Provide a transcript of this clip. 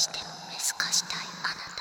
しても見透かしたいあなた。